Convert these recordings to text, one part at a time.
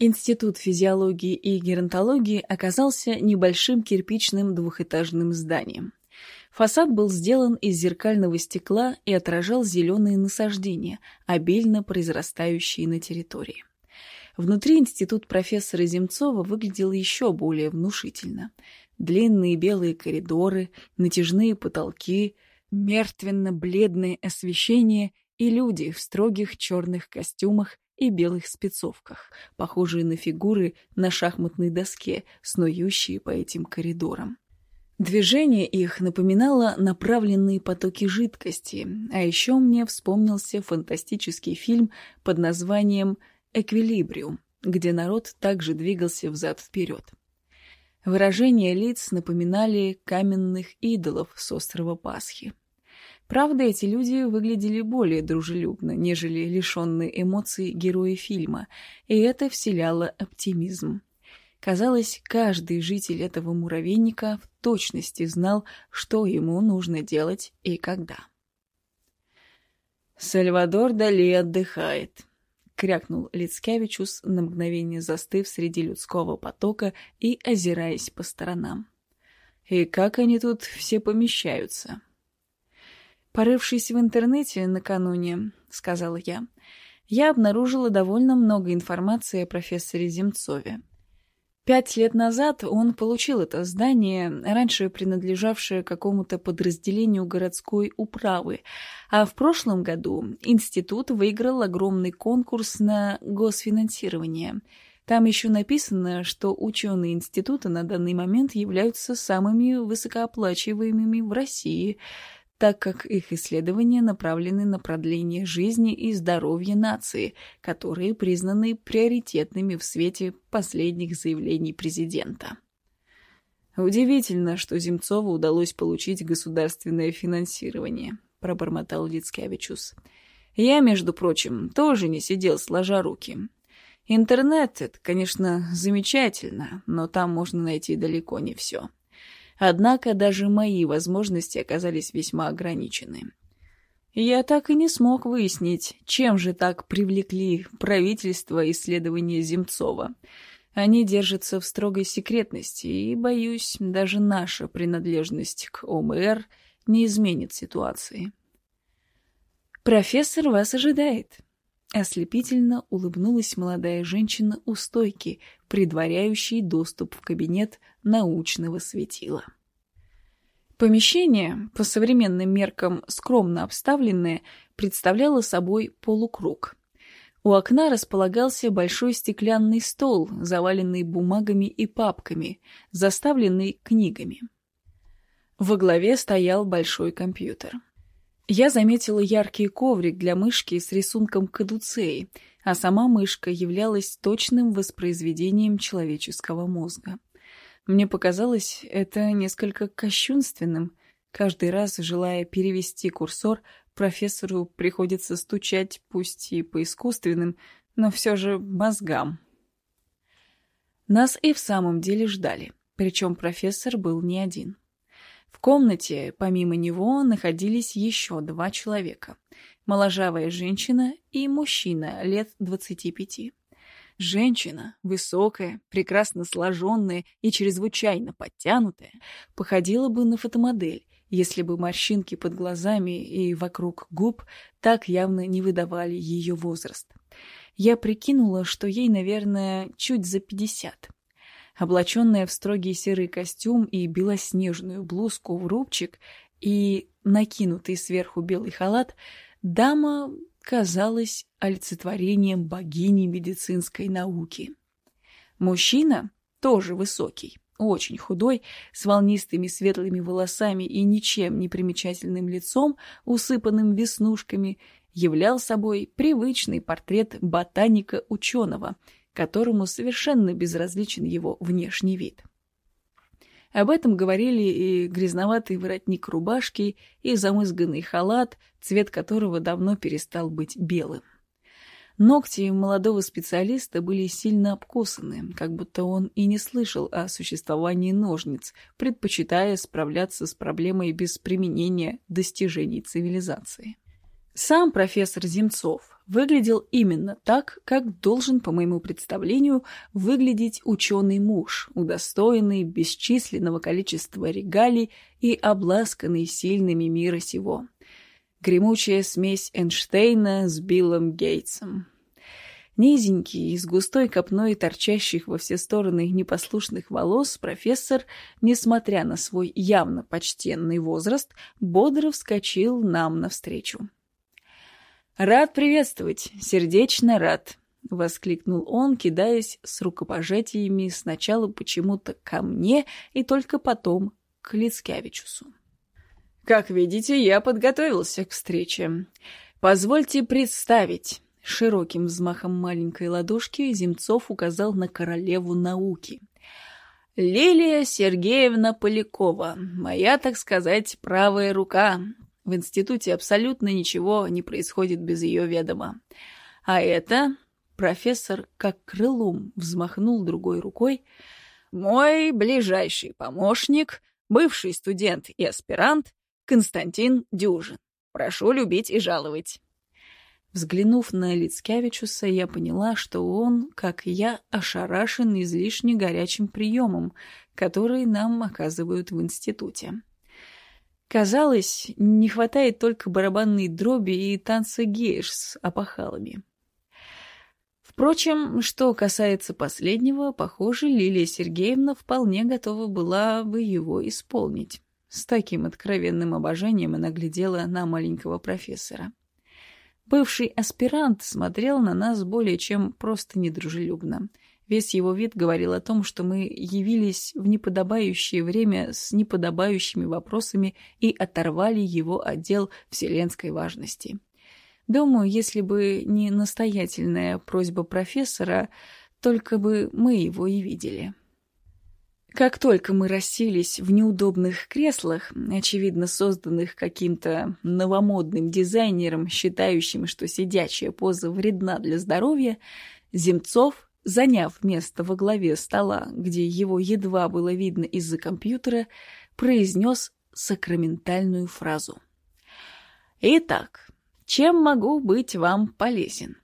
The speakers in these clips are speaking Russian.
Институт физиологии и геронтологии оказался небольшим кирпичным двухэтажным зданием. Фасад был сделан из зеркального стекла и отражал зеленые насаждения, обильно произрастающие на территории. Внутри институт профессора Земцова выглядел еще более внушительно. Длинные белые коридоры, натяжные потолки, мертвенно-бледное освещение и люди в строгих черных костюмах и белых спецовках, похожие на фигуры на шахматной доске, снующие по этим коридорам. Движение их напоминало направленные потоки жидкости, а еще мне вспомнился фантастический фильм под названием «Эквилибриум», где народ также двигался взад-вперед. Выражения лиц напоминали каменных идолов с острова Пасхи. Правда, эти люди выглядели более дружелюбно, нежели лишенные эмоций герои фильма, и это вселяло оптимизм. Казалось, каждый житель этого муравейника в точности знал, что ему нужно делать и когда. «Сальвадор Дали отдыхает», — крякнул Лицкевичус, на мгновение застыв среди людского потока и озираясь по сторонам. «И как они тут все помещаются?» «Порывшись в интернете накануне», — сказала я, — «я обнаружила довольно много информации о профессоре Земцове. Пять лет назад он получил это здание, раньше принадлежавшее какому-то подразделению городской управы, а в прошлом году институт выиграл огромный конкурс на госфинансирование. Там еще написано, что ученые института на данный момент являются самыми высокооплачиваемыми в России — так как их исследования направлены на продление жизни и здоровья нации, которые признаны приоритетными в свете последних заявлений президента. «Удивительно, что Земцову удалось получить государственное финансирование», — пробормотал Лицкевичус. «Я, между прочим, тоже не сидел сложа руки. Интернет — это, конечно, замечательно, но там можно найти далеко не все». Однако даже мои возможности оказались весьма ограничены. Я так и не смог выяснить, чем же так привлекли правительство исследования Земцова. Они держатся в строгой секретности, и, боюсь, даже наша принадлежность к ОМР не изменит ситуации. «Профессор вас ожидает», — ослепительно улыбнулась молодая женщина у стойки, предваряющей доступ в кабинет научного светила. Помещение, по современным меркам скромно обставленное, представляло собой полукруг. У окна располагался большой стеклянный стол, заваленный бумагами и папками, заставленный книгами. Во главе стоял большой компьютер. Я заметила яркий коврик для мышки с рисунком кадуцеи, а сама мышка являлась точным воспроизведением человеческого мозга. Мне показалось это несколько кощунственным. Каждый раз, желая перевести курсор, профессору приходится стучать, пусть и по искусственным, но все же мозгам. Нас и в самом деле ждали, причем профессор был не один. В комнате, помимо него, находились еще два человека. Моложавая женщина и мужчина лет двадцати пяти. Женщина, высокая, прекрасно сложенная и чрезвычайно подтянутая, походила бы на фотомодель, если бы морщинки под глазами и вокруг губ так явно не выдавали ее возраст. Я прикинула, что ей, наверное, чуть за пятьдесят. Облаченная в строгий серый костюм и белоснежную блузку в рубчик и накинутый сверху белый халат, дама казалась олицетворением богини медицинской науки. Мужчина, тоже высокий, очень худой, с волнистыми светлыми волосами и ничем не примечательным лицом, усыпанным веснушками, являл собой привычный портрет ботаника-ученого, которому совершенно безразличен его внешний вид. Об этом говорили и грязноватый воротник рубашки, и замызганный халат, цвет которого давно перестал быть белым. Ногти молодого специалиста были сильно обкусаны, как будто он и не слышал о существовании ножниц, предпочитая справляться с проблемой без применения достижений цивилизации. Сам профессор Земцов выглядел именно так, как должен, по моему представлению, выглядеть ученый муж, удостоенный бесчисленного количества регалий и обласканный сильными мира сего. Гремучая смесь Эйнштейна с Биллом Гейтсом. Низенький, с густой копной торчащих во все стороны непослушных волос, профессор, несмотря на свой явно почтенный возраст, бодро вскочил нам навстречу. «Рад приветствовать, сердечно рад», — воскликнул он, кидаясь с рукопожатиями сначала почему-то ко мне и только потом к Лицкевичусу. «Как видите, я подготовился к встрече. Позвольте представить». Широким взмахом маленькой ладошки Земцов указал на королеву науки. «Лилия Сергеевна Полякова, моя, так сказать, правая рука, в институте абсолютно ничего не происходит без ее ведома. А это... Профессор, как крылом, взмахнул другой рукой. Мой ближайший помощник, бывший студент и аспирант Константин Дюжин. Прошу любить и жаловать. Взглянув на Лицкевичуса, я поняла, что он, как и я, ошарашен излишне горячим приемом, который нам оказывают в институте. Казалось, не хватает только барабанной дроби и танца гейш с опахалами. Впрочем, что касается последнего, похоже, Лилия Сергеевна вполне готова была бы его исполнить. С таким откровенным обожанием она глядела на маленького профессора. Бывший аспирант смотрел на нас более чем просто недружелюбно — Весь его вид говорил о том, что мы явились в неподобающее время с неподобающими вопросами и оторвали его отдел вселенской важности. Думаю, если бы не настоятельная просьба профессора, только бы мы его и видели. Как только мы расселись в неудобных креслах, очевидно созданных каким-то новомодным дизайнером, считающим, что сидячая поза вредна для здоровья, Земцов заняв место во главе стола, где его едва было видно из-за компьютера, произнес сакраментальную фразу. «Итак, чем могу быть вам полезен?»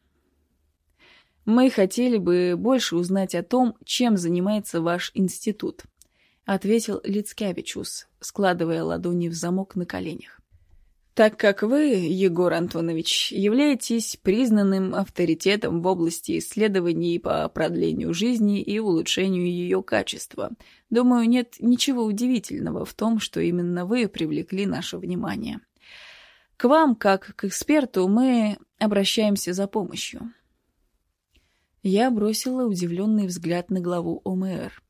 «Мы хотели бы больше узнать о том, чем занимается ваш институт», — ответил Лицкевичус, складывая ладони в замок на коленях так как вы, Егор Антонович, являетесь признанным авторитетом в области исследований по продлению жизни и улучшению ее качества. Думаю, нет ничего удивительного в том, что именно вы привлекли наше внимание. К вам, как к эксперту, мы обращаемся за помощью. Я бросила удивленный взгляд на главу ОМР.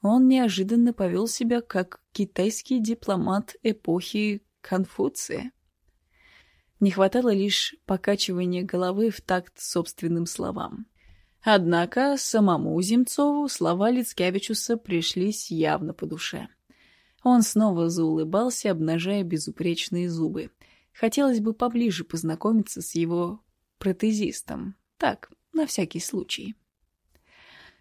Он неожиданно повел себя как китайский дипломат эпохи Конфуция. Не хватало лишь покачивания головы в такт собственным словам. Однако самому Земцову слова Лицкевичуса пришлись явно по душе. Он снова заулыбался, обнажая безупречные зубы. Хотелось бы поближе познакомиться с его протезистом. Так, на всякий случай.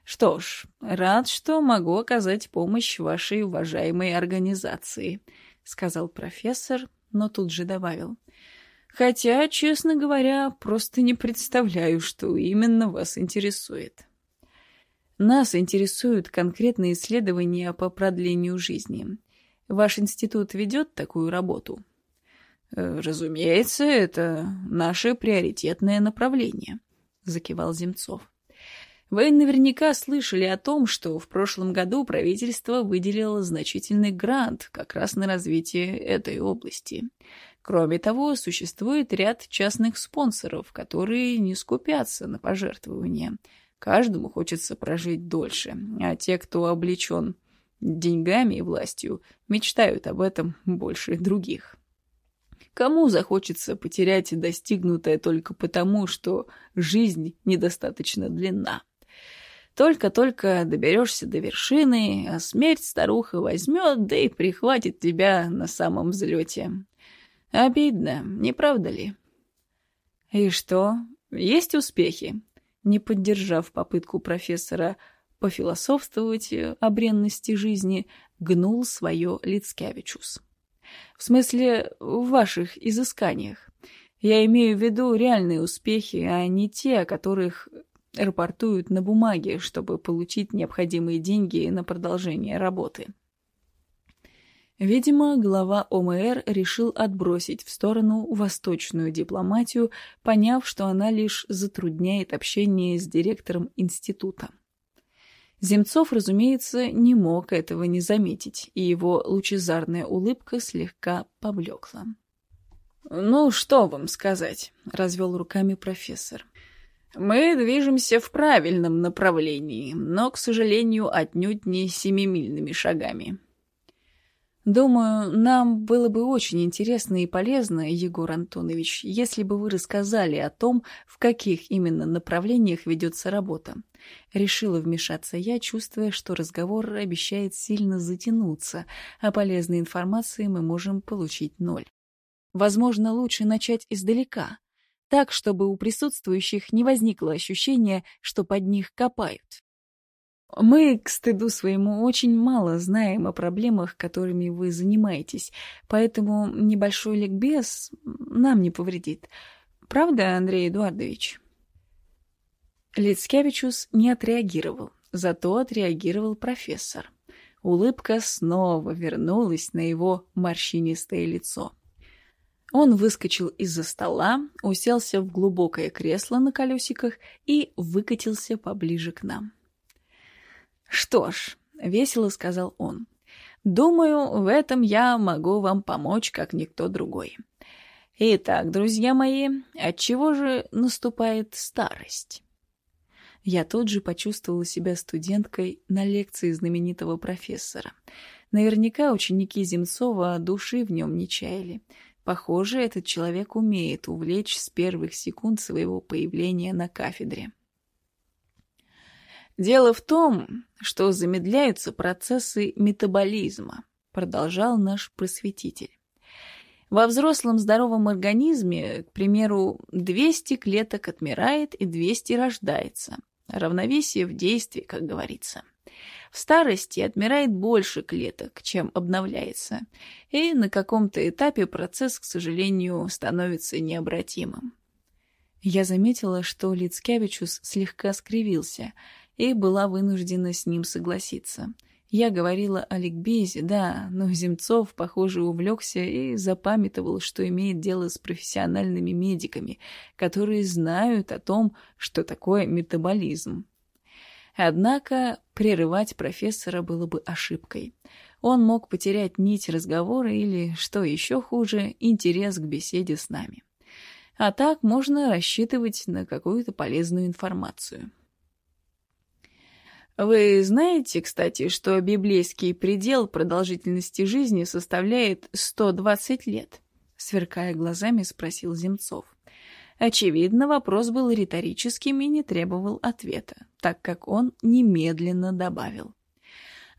Что ж, рад, что могу оказать помощь вашей уважаемой организации, сказал профессор, но тут же добавил. Хотя, честно говоря, просто не представляю, что именно вас интересует. Нас интересуют конкретные исследования по продлению жизни. Ваш институт ведет такую работу? Э, разумеется, это наше приоритетное направление, закивал Земцов. Вы наверняка слышали о том, что в прошлом году правительство выделило значительный грант как раз на развитие этой области. Кроме того, существует ряд частных спонсоров, которые не скупятся на пожертвования. Каждому хочется прожить дольше, а те, кто облечен деньгами и властью, мечтают об этом больше других. Кому захочется потерять достигнутое только потому, что жизнь недостаточно длинна? Только-только доберешься до вершины, а смерть старуха возьмет, да и прихватит тебя на самом взлете. Обидно, не правда ли? И что? Есть успехи? Не поддержав попытку профессора пофилософствовать о бренности жизни, гнул свое Лицкевичус. В смысле, в ваших изысканиях. Я имею в виду реальные успехи, а не те, о которых рапортуют на бумаге, чтобы получить необходимые деньги на продолжение работы. Видимо, глава ОМР решил отбросить в сторону восточную дипломатию, поняв, что она лишь затрудняет общение с директором института. Земцов, разумеется, не мог этого не заметить, и его лучезарная улыбка слегка поблекла. «Ну, что вам сказать?» — развел руками профессор. «Мы движемся в правильном направлении, но, к сожалению, отнюдь не семимильными шагами. Думаю, нам было бы очень интересно и полезно, Егор Антонович, если бы вы рассказали о том, в каких именно направлениях ведется работа. Решила вмешаться я, чувствуя, что разговор обещает сильно затянуться, а полезной информации мы можем получить ноль. Возможно, лучше начать издалека, так, чтобы у присутствующих не возникло ощущения, что под них копают. Мы, к стыду своему, очень мало знаем о проблемах, которыми вы занимаетесь, поэтому небольшой ликбез нам не повредит. Правда, Андрей Эдуардович?» Лицкевичус не отреагировал, зато отреагировал профессор. Улыбка снова вернулась на его морщинистое лицо. Он выскочил из-за стола, уселся в глубокое кресло на колесиках и выкатился поближе к нам. «Что ж», — весело сказал он, — «думаю, в этом я могу вам помочь, как никто другой. Итак, друзья мои, от чего же наступает старость?» Я тут же почувствовала себя студенткой на лекции знаменитого профессора. Наверняка ученики Земцова души в нем не чаяли. Похоже, этот человек умеет увлечь с первых секунд своего появления на кафедре. Дело в том, что замедляются процессы метаболизма, продолжал наш просветитель. Во взрослом здоровом организме, к примеру, 200 клеток отмирает и 200 рождается. Равновесие в действии, как говорится. В старости отмирает больше клеток, чем обновляется, и на каком-то этапе процесс, к сожалению, становится необратимым. Я заметила, что Лицкевичус слегка скривился — и была вынуждена с ним согласиться. Я говорила о ликбезе, да, но Земцов, похоже, увлекся и запамятовал, что имеет дело с профессиональными медиками, которые знают о том, что такое метаболизм. Однако прерывать профессора было бы ошибкой. Он мог потерять нить разговора или, что еще хуже, интерес к беседе с нами. А так можно рассчитывать на какую-то полезную информацию. Вы знаете, кстати, что библейский предел продолжительности жизни составляет 120 лет? Сверкая глазами, спросил Земцов. Очевидно, вопрос был риторическим и не требовал ответа, так как он немедленно добавил.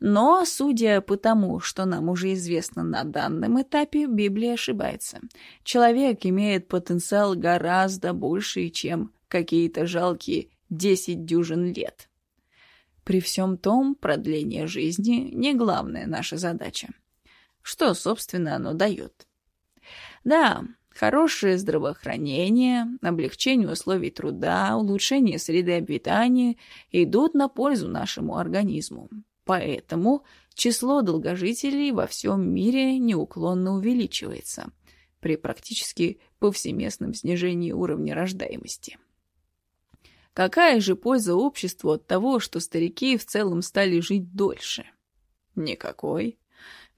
Но, судя по тому, что нам уже известно на данном этапе, Библия ошибается. Человек имеет потенциал гораздо больший, чем какие-то жалкие десять дюжин лет. При всем том, продление жизни — не главная наша задача. Что, собственно, оно дает? Да, хорошее здравоохранение, облегчение условий труда, улучшение среды обитания идут на пользу нашему организму. Поэтому число долгожителей во всем мире неуклонно увеличивается при практически повсеместном снижении уровня рождаемости. Какая же польза обществу от того, что старики в целом стали жить дольше? Никакой.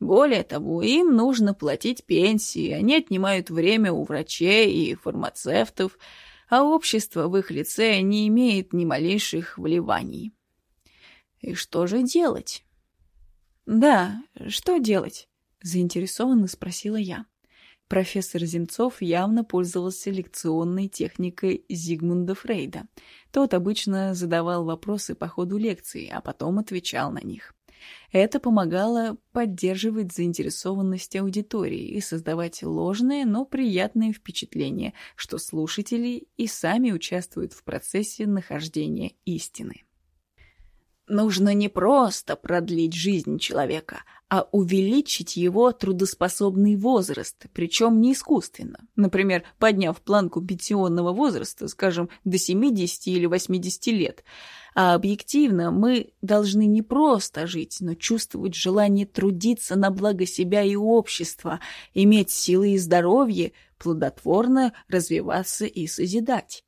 Более того, им нужно платить пенсии, они отнимают время у врачей и фармацевтов, а общество в их лице не имеет ни малейших вливаний. И что же делать? Да, что делать? Заинтересованно спросила я. Профессор Земцов явно пользовался лекционной техникой Зигмунда Фрейда. Тот обычно задавал вопросы по ходу лекции, а потом отвечал на них. Это помогало поддерживать заинтересованность аудитории и создавать ложное, но приятное впечатление, что слушатели и сами участвуют в процессе нахождения истины. Нужно не просто продлить жизнь человека, а увеличить его трудоспособный возраст, причем не искусственно. Например, подняв планку пенсионного возраста, скажем, до 70 или 80 лет. А объективно мы должны не просто жить, но чувствовать желание трудиться на благо себя и общества, иметь силы и здоровье, плодотворно развиваться и созидать.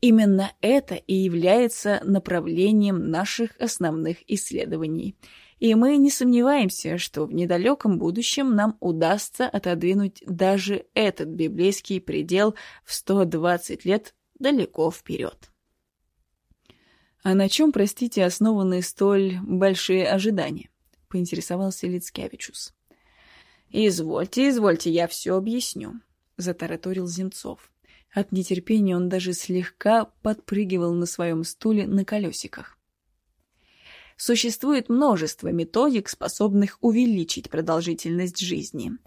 Именно это и является направлением наших основных исследований. И мы не сомневаемся, что в недалеком будущем нам удастся отодвинуть даже этот библейский предел в 120 лет далеко вперед. «А на чем, простите, основаны столь большие ожидания?» — поинтересовался Лицкевичус. «Извольте, извольте, я все объясню», — затараторил Земцов. От нетерпения он даже слегка подпрыгивал на своем стуле на колесиках. Существует множество методик, способных увеличить продолжительность жизни.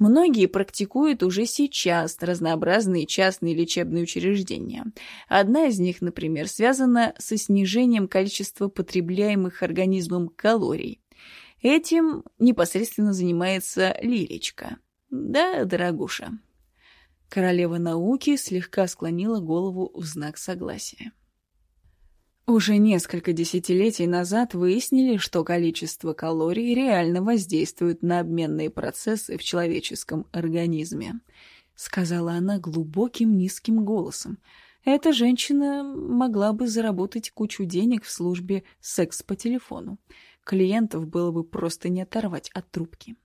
Многие практикуют уже сейчас разнообразные частные лечебные учреждения. Одна из них, например, связана со снижением количества потребляемых организмом калорий. Этим непосредственно занимается Лилечка. Да, дорогуша? Королева науки слегка склонила голову в знак согласия. Уже несколько десятилетий назад выяснили, что количество калорий реально воздействует на обменные процессы в человеческом организме, сказала она глубоким низким голосом. Эта женщина могла бы заработать кучу денег в службе секс по телефону. Клиентов было бы просто не оторвать от трубки.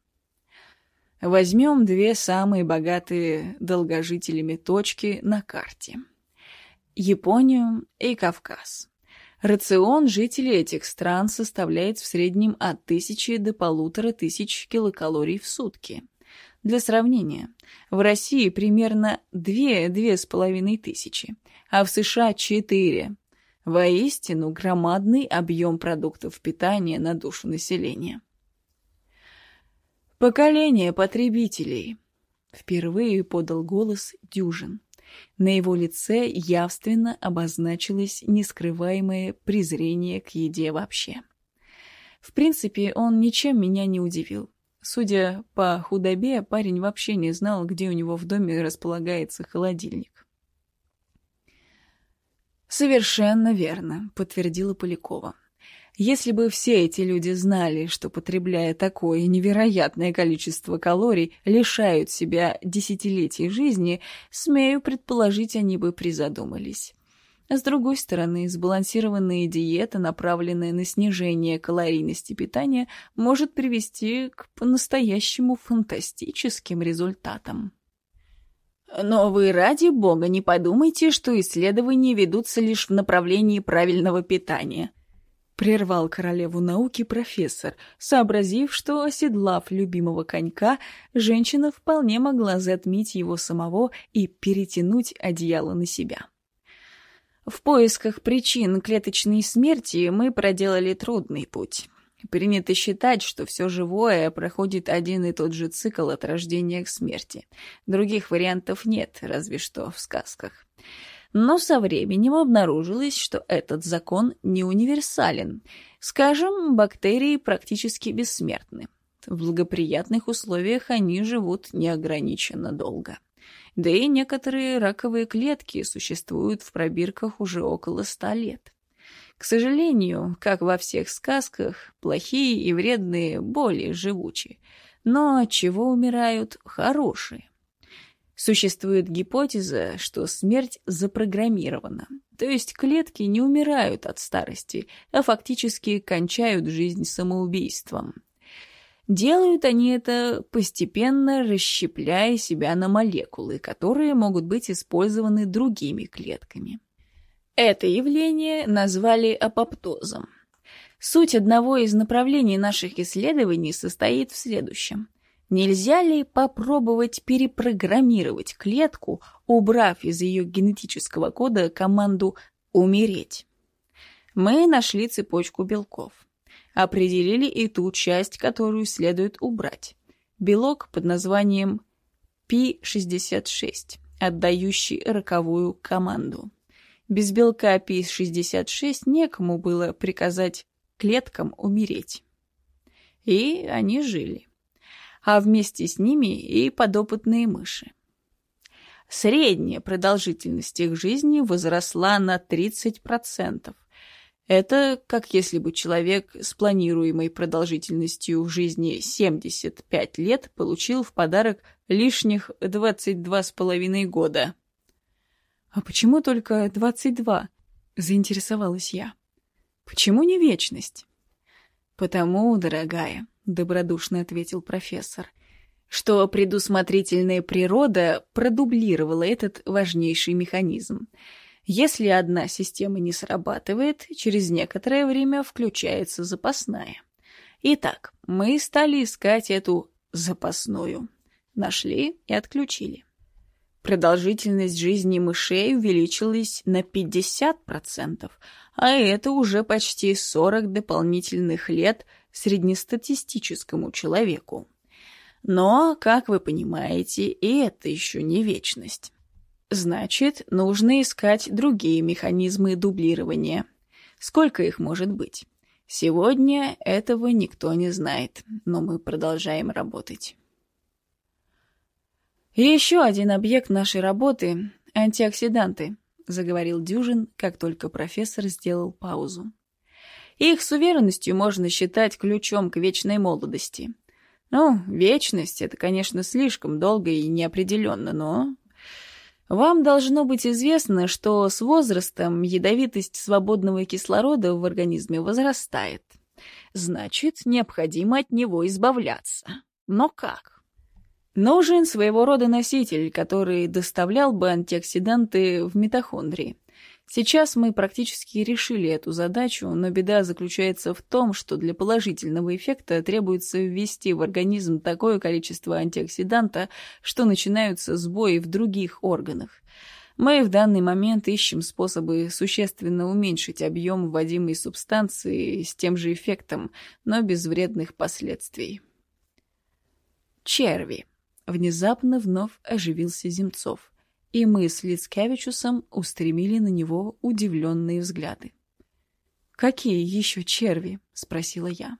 Возьмем две самые богатые долгожителями точки на карте. Японию и Кавказ. Рацион жителей этих стран составляет в среднем от тысячи до полутора тысяч килокалорий в сутки. Для сравнения, в России примерно две-две с половиной тысячи, а в США четыре. Воистину громадный объем продуктов питания на душу населения. «Поколение потребителей», — впервые подал голос Дюжин. На его лице явственно обозначилось нескрываемое презрение к еде вообще. В принципе, он ничем меня не удивил. Судя по худобе, парень вообще не знал, где у него в доме располагается холодильник. «Совершенно верно», — подтвердила Полякова. Если бы все эти люди знали, что, потребляя такое невероятное количество калорий, лишают себя десятилетий жизни, смею предположить, они бы призадумались. С другой стороны, сбалансированная диета, направленная на снижение калорийности питания, может привести к по-настоящему фантастическим результатам. Но вы ради бога не подумайте, что исследования ведутся лишь в направлении правильного питания – Прервал королеву науки профессор, сообразив, что, оседлав любимого конька, женщина вполне могла затмить его самого и перетянуть одеяло на себя. В поисках причин клеточной смерти мы проделали трудный путь. Принято считать, что все живое проходит один и тот же цикл от рождения к смерти. Других вариантов нет, разве что в сказках. Но со временем обнаружилось, что этот закон не универсален. Скажем, бактерии практически бессмертны. В благоприятных условиях они живут неограниченно долго. Да и некоторые раковые клетки существуют в пробирках уже около ста лет. К сожалению, как во всех сказках, плохие и вредные более живучи. Но от чего умирают хорошие? Существует гипотеза, что смерть запрограммирована, то есть клетки не умирают от старости, а фактически кончают жизнь самоубийством. Делают они это постепенно расщепляя себя на молекулы, которые могут быть использованы другими клетками. Это явление назвали апоптозом. Суть одного из направлений наших исследований состоит в следующем – Нельзя ли попробовать перепрограммировать клетку, убрав из ее генетического кода команду «умереть»? Мы нашли цепочку белков. Определили и ту часть, которую следует убрать. Белок под названием P66, отдающий роковую команду. Без белка P66 некому было приказать клеткам умереть. И они жили. А вместе с ними и подопытные мыши. Средняя продолжительность их жизни возросла на 30%. Это как если бы человек с планируемой продолжительностью жизни 75 лет получил в подарок лишних 22,5 года. «А почему только 22?» — заинтересовалась я. «Почему не вечность?» «Потому, дорогая», — добродушно ответил профессор, что предусмотрительная природа продублировала этот важнейший механизм. Если одна система не срабатывает, через некоторое время включается запасная. Итак, мы стали искать эту запасную. Нашли и отключили. Продолжительность жизни мышей увеличилась на 50%, а это уже почти 40 дополнительных лет среднестатистическому человеку. Но, как вы понимаете, и это еще не вечность. Значит, нужно искать другие механизмы дублирования. Сколько их может быть? Сегодня этого никто не знает, но мы продолжаем работать. И еще один объект нашей работы — антиоксиданты, заговорил Дюжин, как только профессор сделал паузу. Их с уверенностью можно считать ключом к вечной молодости. Ну, вечность — это, конечно, слишком долго и неопределенно, но... Вам должно быть известно, что с возрастом ядовитость свободного кислорода в организме возрастает. Значит, необходимо от него избавляться. Но как? Нужен своего рода носитель, который доставлял бы антиоксиданты в митохондрии. Сейчас мы практически решили эту задачу, но беда заключается в том, что для положительного эффекта требуется ввести в организм такое количество антиоксиданта, что начинаются сбои в других органах. Мы в данный момент ищем способы существенно уменьшить объем вводимой субстанции с тем же эффектом, но без вредных последствий. Черви. Внезапно вновь оживился Земцов, и мы с Лицкевичусом устремили на него удивленные взгляды. «Какие еще черви?» — спросила я.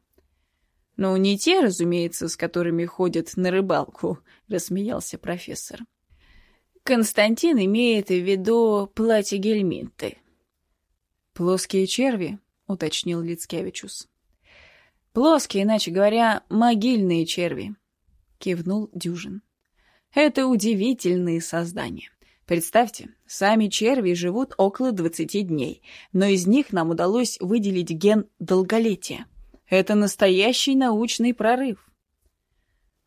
«Ну, не те, разумеется, с которыми ходят на рыбалку», — рассмеялся профессор. «Константин имеет в виду платье-гельминты». «Плоские черви?» — уточнил Лицкевичус. «Плоские, иначе говоря, могильные черви», кивнул Дюжин. Это удивительные создания. Представьте, сами черви живут около 20 дней, но из них нам удалось выделить ген долголетия. Это настоящий научный прорыв.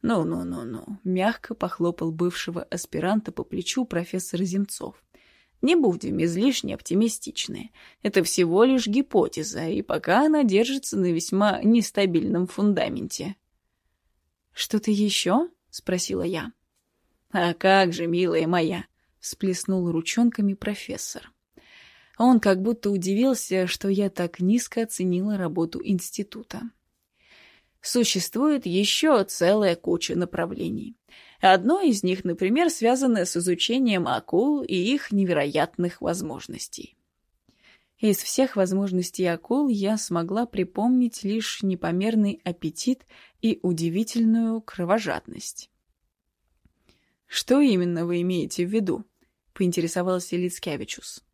«Ну-ну-ну-ну», — мягко похлопал бывшего аспиранта по плечу профессор Земцов. «Не будем излишне оптимистичны. Это всего лишь гипотеза, и пока она держится на весьма нестабильном фундаменте». «Что-то еще?» — спросила я. «А как же, милая моя!» — сплеснул ручонками профессор. Он как будто удивился, что я так низко оценила работу института. Существует еще целая куча направлений. Одно из них, например, связано с изучением акул и их невероятных возможностей. Из всех возможностей акул я смогла припомнить лишь непомерный аппетит и удивительную кровожадность. «Что именно вы имеете в виду?» — поинтересовался Лицкевичус.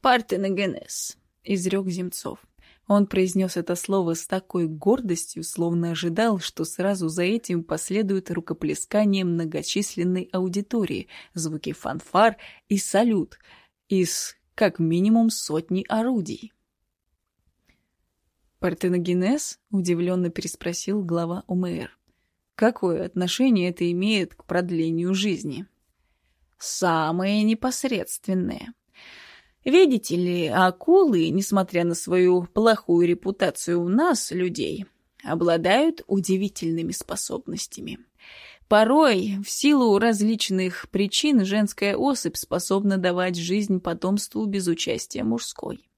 «Партеногенез», — изрек Земцов. Он произнес это слово с такой гордостью, словно ожидал, что сразу за этим последует рукоплескание многочисленной аудитории, звуки фанфар и салют из как минимум сотни орудий. «Партеногенез?» — удивленно переспросил глава УМР. «Какое отношение это имеет к продлению жизни?» «Самое непосредственное. Видите ли, акулы, несмотря на свою плохую репутацию у нас, людей, обладают удивительными способностями». Порой, в силу различных причин, женская особь способна давать жизнь потомству без участия мужской.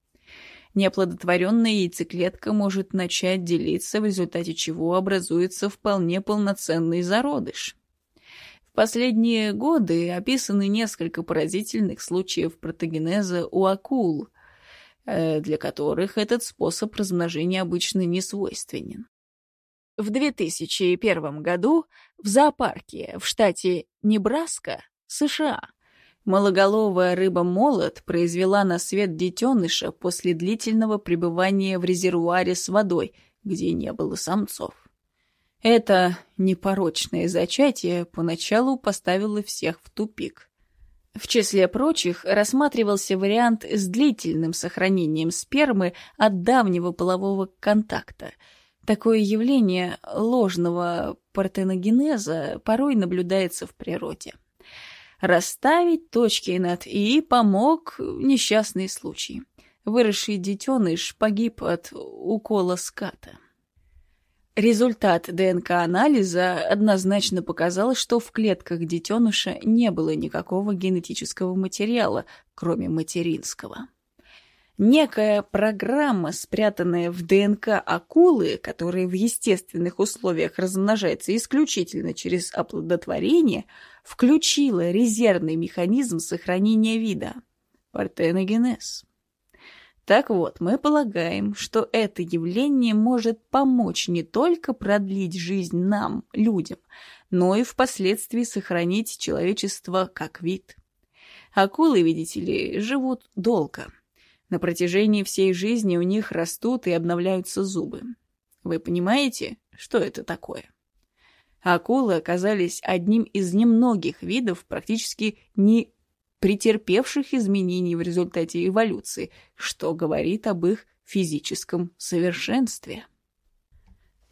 Неоплодотворенная яйцеклетка может начать делиться, в результате чего образуется вполне полноценный зародыш. Последние годы описаны несколько поразительных случаев протогенеза у акул. э, для которых этот способ размножения обычно не свойственен. В 2001 году в зоопарке в штате Небраска, США, Малоголовая рыба-молот произвела на свет детеныша после длительного пребывания в резервуаре с водой, где не было самцов. Это непорочное зачатие поначалу поставило всех в тупик. В числе прочих рассматривался вариант с длительным сохранением спермы от давнего полового контакта. Такое явление ложного партеногенеза порой наблюдается в природе. Расставить точки над «и» помог несчастный случай. Выросший детеныш погиб от укола ската. Результат ДНК-анализа однозначно показал, что в клетках детеныша не было никакого генетического материала, кроме материнского. Некая программа, спрятанная в ДНК акулы, которая в естественных условиях размножается исключительно через оплодотворение, включила резервный механизм сохранения вида – партеногенез. Так вот, мы полагаем, что это явление может помочь не только продлить жизнь нам, людям, но и впоследствии сохранить человечество как вид. Акулы, видите ли, живут долго – на протяжении всей жизни у них растут и обновляются зубы. Вы понимаете, что это такое? Акулы оказались одним из немногих видов, практически не претерпевших изменений в результате эволюции, что говорит об их физическом совершенстве.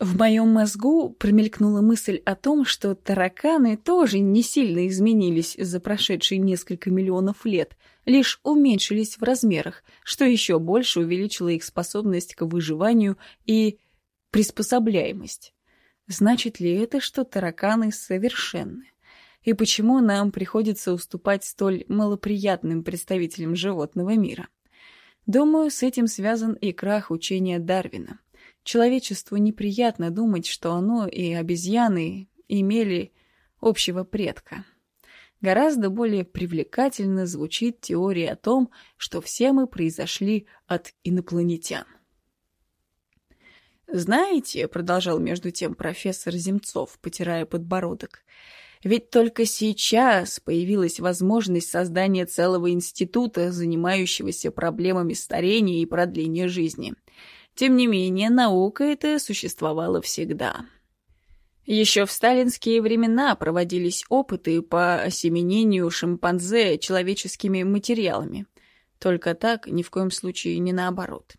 В моем мозгу промелькнула мысль о том, что тараканы тоже не сильно изменились за прошедшие несколько миллионов лет, лишь уменьшились в размерах, что еще больше увеличило их способность к выживанию и приспособляемость. Значит ли это, что тараканы совершенны? И почему нам приходится уступать столь малоприятным представителям животного мира? Думаю, с этим связан и крах учения Дарвина — Человечеству неприятно думать, что оно и обезьяны имели общего предка. Гораздо более привлекательно звучит теория о том, что все мы произошли от инопланетян. «Знаете», — продолжал между тем профессор Земцов, потирая подбородок, «ведь только сейчас появилась возможность создания целого института, занимающегося проблемами старения и продления жизни. Тем не менее, наука эта существовала всегда. Еще в сталинские времена проводились опыты по осеменению шимпанзе человеческими материалами. Только так, ни в коем случае не наоборот.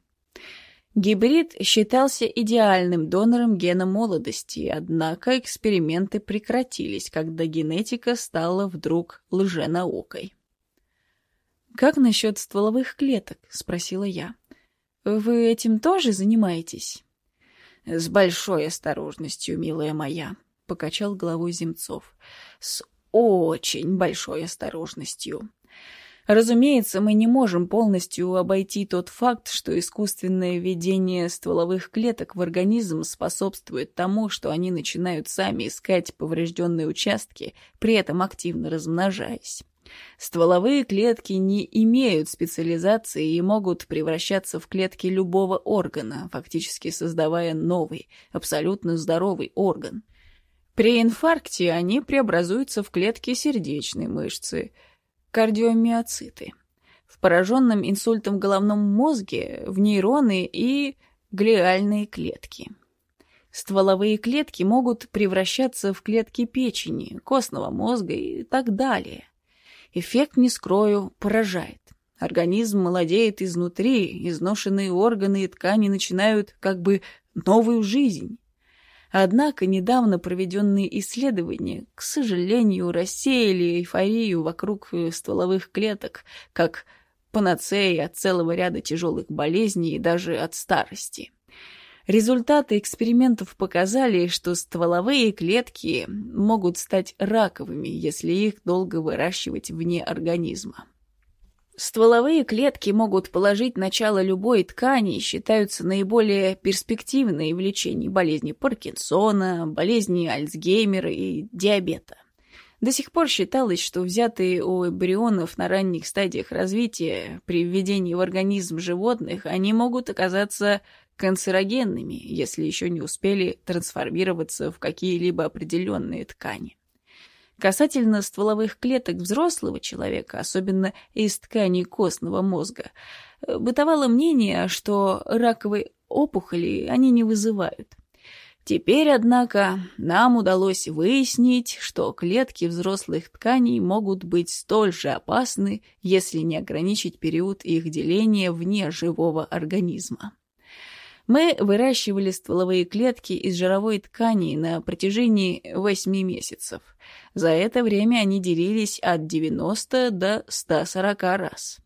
Гибрид считался идеальным донором гена молодости, однако эксперименты прекратились, когда генетика стала вдруг лженаукой. «Как насчет стволовых клеток?» — спросила я. Вы этим тоже занимаетесь? С большой осторожностью, милая моя, покачал головой Земцов. С очень большой осторожностью. Разумеется, мы не можем полностью обойти тот факт, что искусственное введение стволовых клеток в организм способствует тому, что они начинают сами искать поврежденные участки, при этом активно размножаясь. Стволовые клетки не имеют специализации и могут превращаться в клетки любого органа, фактически создавая новый, абсолютно здоровый орган. При инфаркте они преобразуются в клетки сердечной мышцы, кардиомиоциты. В пораженном инсультом головном мозге в нейроны и глиальные клетки. Стволовые клетки могут превращаться в клетки печени, костного мозга и так далее. Эффект, не скрою, поражает. Организм молодеет изнутри, изношенные органы и ткани начинают как бы новую жизнь. Однако недавно проведенные исследования, к сожалению, рассеяли эйфорию вокруг э, стволовых клеток, как панацея от целого ряда тяжелых болезней и даже от старости. Результаты экспериментов показали, что стволовые клетки могут стать раковыми, если их долго выращивать вне организма. Стволовые клетки могут положить начало любой ткани и считаются наиболее перспективной в лечении болезни Паркинсона, болезни Альцгеймера и диабета. До сих пор считалось, что взятые у эмбрионов на ранних стадиях развития при введении в организм животных они могут оказаться канцерогенными, если еще не успели трансформироваться в какие-либо определенные ткани. Касательно стволовых клеток взрослого человека, особенно из тканей костного мозга, бытовало мнение, что раковые опухоли они не вызывают. Теперь, однако, нам удалось выяснить, что клетки взрослых тканей могут быть столь же опасны, если не ограничить период их деления вне живого организма. Мы выращивали стволовые клетки из жировой ткани на протяжении 8 месяцев. За это время они делились от 90 до 140 раз.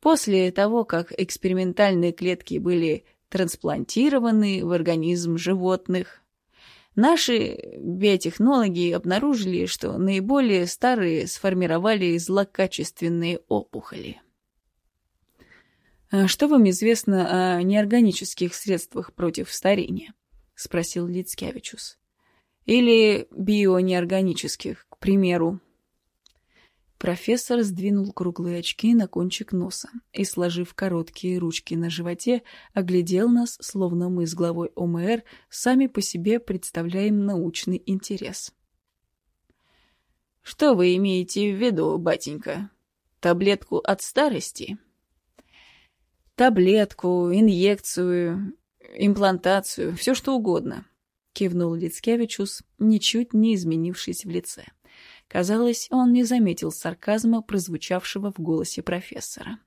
После того, как экспериментальные клетки были трансплантированы в организм животных. Наши биотехнологи обнаружили, что наиболее старые сформировали злокачественные опухоли. «А «Что вам известно о неорганических средствах против старения?» — спросил Лицкевичус. «Или бионеорганических, к примеру?» Профессор сдвинул круглые очки на кончик носа и, сложив короткие ручки на животе, оглядел нас, словно мы с главой ОМР сами по себе представляем научный интерес. «Что вы имеете в виду, батенька? Таблетку от старости?» «Таблетку, инъекцию, имплантацию, все что угодно», — кивнул Лицкевичус, ничуть не изменившись в лице. — Казалось, он не заметил сарказма, прозвучавшего в голосе профессора.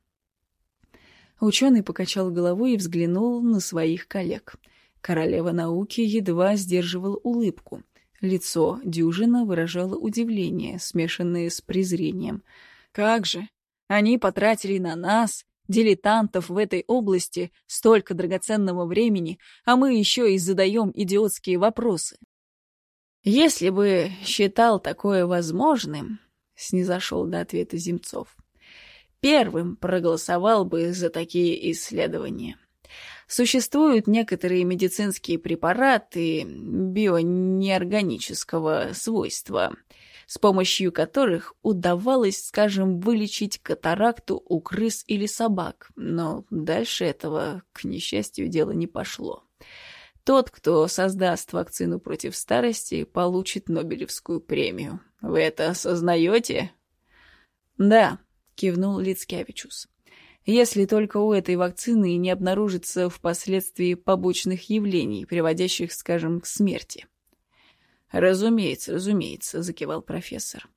Ученый покачал головой и взглянул на своих коллег. Королева науки едва сдерживал улыбку. Лицо Дюжина выражало удивление, смешанное с презрением. «Как же! Они потратили на нас, дилетантов в этой области, столько драгоценного времени, а мы еще и задаем идиотские вопросы. «Если бы считал такое возможным», — снизошел до ответа Земцов, «первым проголосовал бы за такие исследования. Существуют некоторые медицинские препараты бионеорганического свойства, с помощью которых удавалось, скажем, вылечить катаракту у крыс или собак, но дальше этого, к несчастью, дело не пошло. Тот, кто создаст вакцину против старости, получит Нобелевскую премию. Вы это осознаете? Да, кивнул Лицкевичус. Если только у этой вакцины не обнаружится впоследствии побочных явлений, приводящих, скажем, к смерти. Разумеется, разумеется, закивал профессор.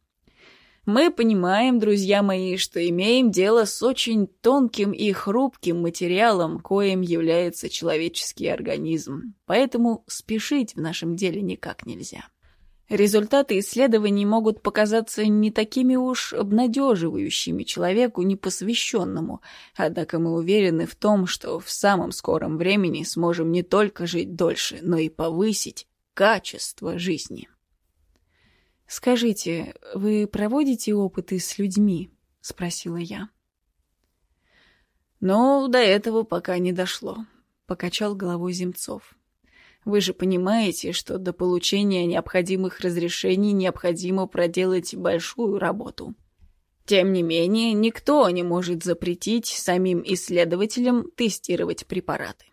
Мы понимаем, друзья мои, что имеем дело с очень тонким и хрупким материалом, коим является человеческий организм, поэтому спешить в нашем деле никак нельзя. Результаты исследований могут показаться не такими уж обнадеживающими человеку непосвященному, однако мы уверены в том, что в самом скором времени сможем не только жить дольше, но и повысить качество жизни. «Скажите, вы проводите опыты с людьми?» — спросила я. «Ну, до этого пока не дошло», — покачал головой Земцов. «Вы же понимаете, что до получения необходимых разрешений необходимо проделать большую работу. Тем не менее, никто не может запретить самим исследователям тестировать препараты.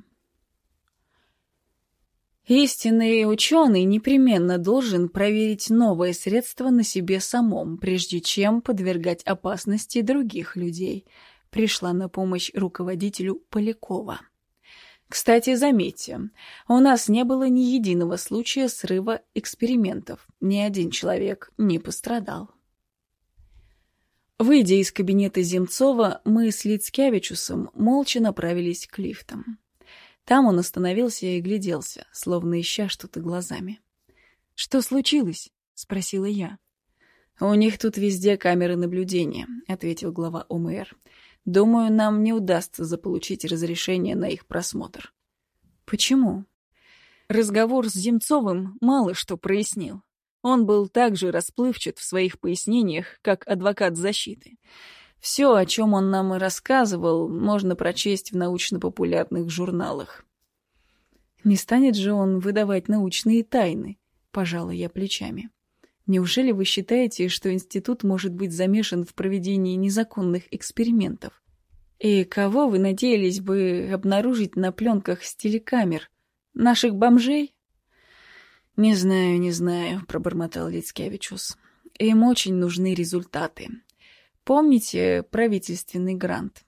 Истинный ученый непременно должен проверить новое средство на себе самом, прежде чем подвергать опасности других людей. Пришла на помощь руководителю Полякова. Кстати, заметьте, у нас не было ни единого случая срыва экспериментов. Ни один человек не пострадал. Выйдя из кабинета Земцова, мы с Лицкевичусом молча направились к лифтам. Там он остановился и гляделся, словно ища что-то глазами. «Что случилось?» — спросила я. «У них тут везде камеры наблюдения», — ответил глава ОМР. «Думаю, нам не удастся заполучить разрешение на их просмотр». «Почему?» Разговор с Земцовым мало что прояснил. Он был так же расплывчат в своих пояснениях, как адвокат защиты. Все, о чем он нам и рассказывал, можно прочесть в научно-популярных журналах. Не станет же он выдавать научные тайны, пожала я плечами. Неужели вы считаете, что институт может быть замешан в проведении незаконных экспериментов? И кого вы надеялись бы обнаружить на пленках с телекамер? Наших бомжей? «Не знаю, не знаю», — пробормотал Лицкевичус. «Им очень нужны результаты. Помните правительственный грант?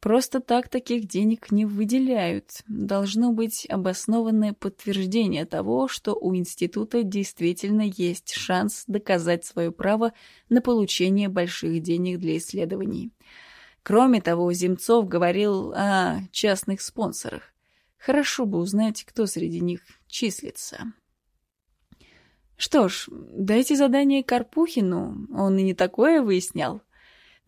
Просто так таких денег не выделяют. Должно быть обоснованное подтверждение того, что у института действительно есть шанс доказать свое право на получение больших денег для исследований. Кроме того, Земцов говорил о частных спонсорах. Хорошо бы узнать, кто среди них числится. Что ж, дайте задание Карпухину, он и не такое выяснял.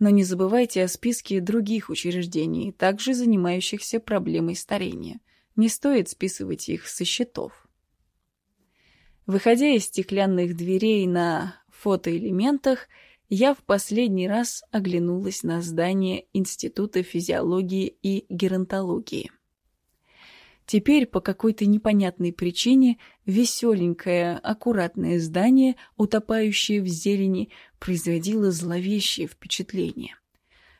Но не забывайте о списке других учреждений, также занимающихся проблемой старения. Не стоит списывать их со счетов. Выходя из стеклянных дверей на фотоэлементах, я в последний раз оглянулась на здание Института физиологии и геронтологии. Теперь по какой-то непонятной причине веселенькое, аккуратное здание, утопающее в зелени, производило зловещее впечатление.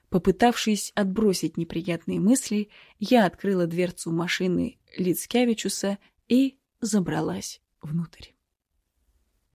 Попытавшись отбросить неприятные мысли, я открыла дверцу машины Лицкевичуса и забралась внутрь.